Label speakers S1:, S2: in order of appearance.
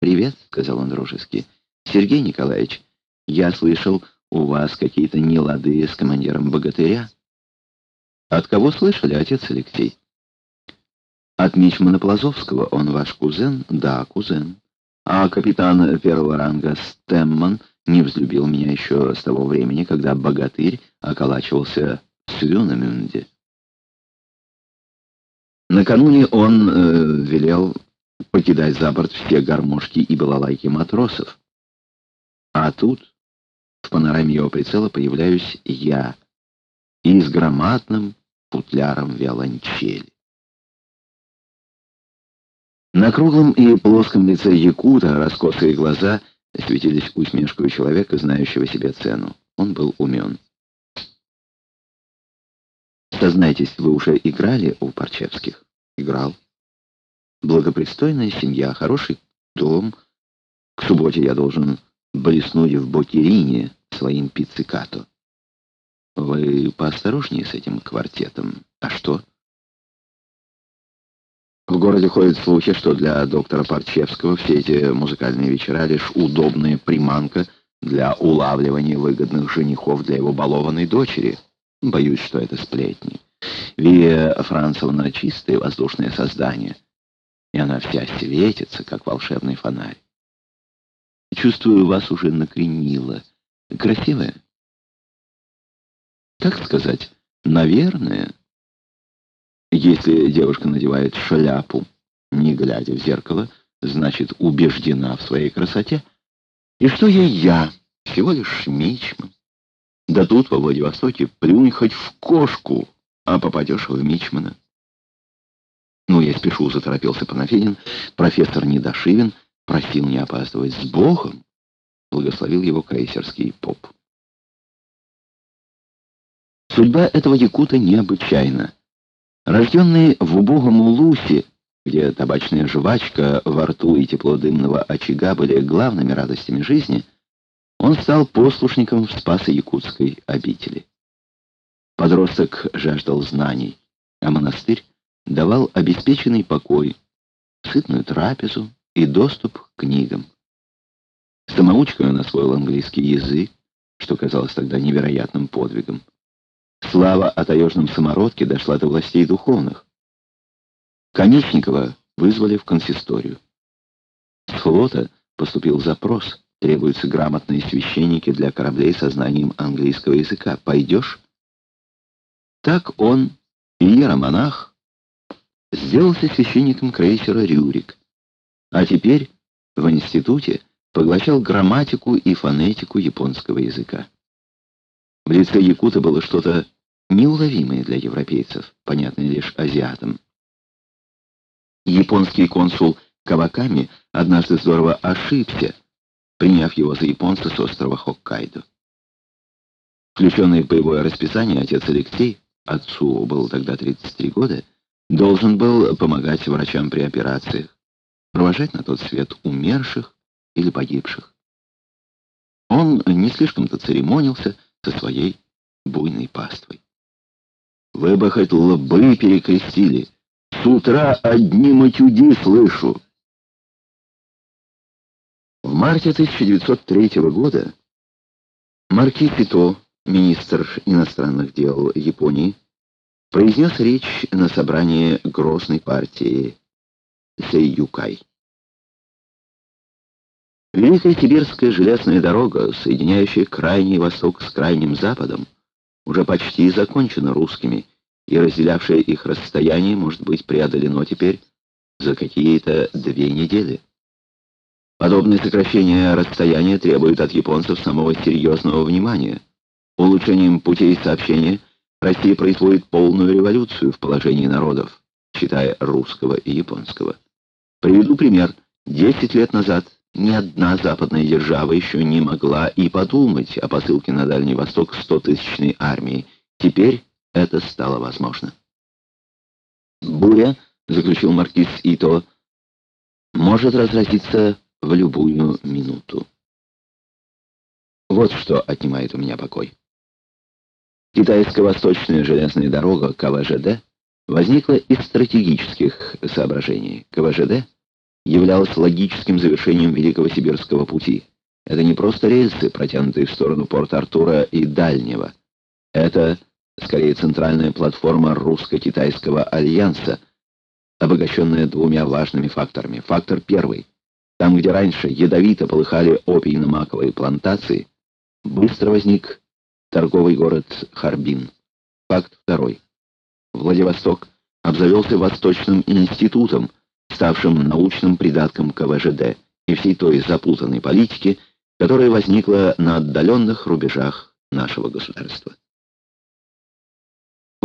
S1: «Привет», — сказал он дружески. «Сергей Николаевич, я слышал, у вас какие-то нелады с командиром богатыря». «От кого слышали, отец Алексей?» «От Мичмана Плазовского. Он ваш кузен?» «Да, кузен». «А капитан первого ранга Стэмман не взлюбил меня еще с того времени, когда богатырь околачивался в Свюнамюнде». Накануне он э, велел покидать за борт все гармошки и балалайки матросов. А тут в панораме его прицела появляюсь я и с громадным футляром виолончели. На круглом и плоском лице якута раскосые глаза светились усмешкой человека, знающего себе цену. Он был умен. Сознайтесь, вы уже играли у Парчевских? Играл. Благопристойная семья, хороший дом. К субботе я должен блеснуть в Бокерине своим пиццикато. Вы поосторожнее с этим квартетом. А что? В городе ходят слухи, что для доктора Парчевского все эти музыкальные вечера лишь удобная приманка для улавливания выгодных женихов для его балованной дочери. Боюсь, что это сплетни. Вия Францевна чистое воздушное создание, и она вся светится, как волшебный фонарь. Чувствую, вас уже накренило. Красивая? Как сказать? Наверное. Если девушка надевает шляпу, не глядя в зеркало, значит, убеждена в своей красоте. И что я я? Всего лишь мичман. Да тут, во Владивостоке, плюнь хоть в кошку, а попадешь в мичмана. Ну, я спешу, заторопился Панафидин. Профессор Недошивин просил не опаздывать с Богом. Благословил его крейсерский поп. Судьба этого якута необычайна. Рожденный в убогом Улусе, где табачная жвачка во рту и тепло дымного очага были главными радостями жизни, он стал послушником в Спасо-Якутской обители. Подросток жаждал знаний, а монастырь давал обеспеченный покой, сытную трапезу и доступ к книгам. Самоучкой он освоил английский язык, что казалось тогда невероятным подвигом. Слава о таежном самородке дошла до властей духовных. Конечникова вызвали в консисторию. С флота поступил запрос. Требуются грамотные священники для кораблей со знанием английского языка. Пойдешь? Так он, иеромонах, сделался священником крейсера «Рюрик», а теперь в институте поглощал грамматику и фонетику японского языка. В лице Якута было что-то неуловимое для европейцев, понятное лишь азиатам. Японский консул Каваками однажды здорово ошибся, приняв его за японца с острова Хоккайдо. Включенный в боевое расписание отец Алексей, отцу было тогда 33 года, должен был помогать врачам при операциях, провожать на тот свет умерших или погибших. Он не слишком-то церемонился со своей буйной паствой. Вы бы хоть лбы перекрестили. С утра одни матюги слышу. В марте 1903 года Марки Пито, министр иностранных дел Японии, произнес речь на собрании Грозной партии Сейюкай. Великая Сибирская железная дорога, соединяющая Крайний Восток с Крайним Западом, уже почти закончена русскими, и разделявшее их расстояние может быть преодолено теперь за какие-то две недели. Подобное сокращение расстояния требует от японцев самого серьезного внимания. Улучшением путей сообщения – Россия производит полную революцию в положении народов, считая русского и японского. Приведу пример. Десять лет назад ни одна западная держава еще не могла и подумать о посылке на Дальний Восток стотысячной армии. Теперь это стало возможно. «Буря», — заключил маркиз Ито, — «может разразиться в любую минуту». Вот что отнимает у меня покой. Китайско-восточная железная дорога КВЖД возникла из стратегических соображений. КВЖД являлось логическим завершением Великого Сибирского пути. Это не просто рельсы, протянутые в сторону Порт-Артура и Дальнего. Это, скорее, центральная платформа русско-китайского альянса, обогащенная двумя важными факторами. Фактор первый. Там, где раньше ядовито полыхали опийно-маковые плантации, быстро возник торговый город Харбин. Факт второй. Владивосток обзавелся Восточным институтом, ставшим научным придатком КВЖД и всей той запутанной политики, которая возникла на отдаленных рубежах нашего государства.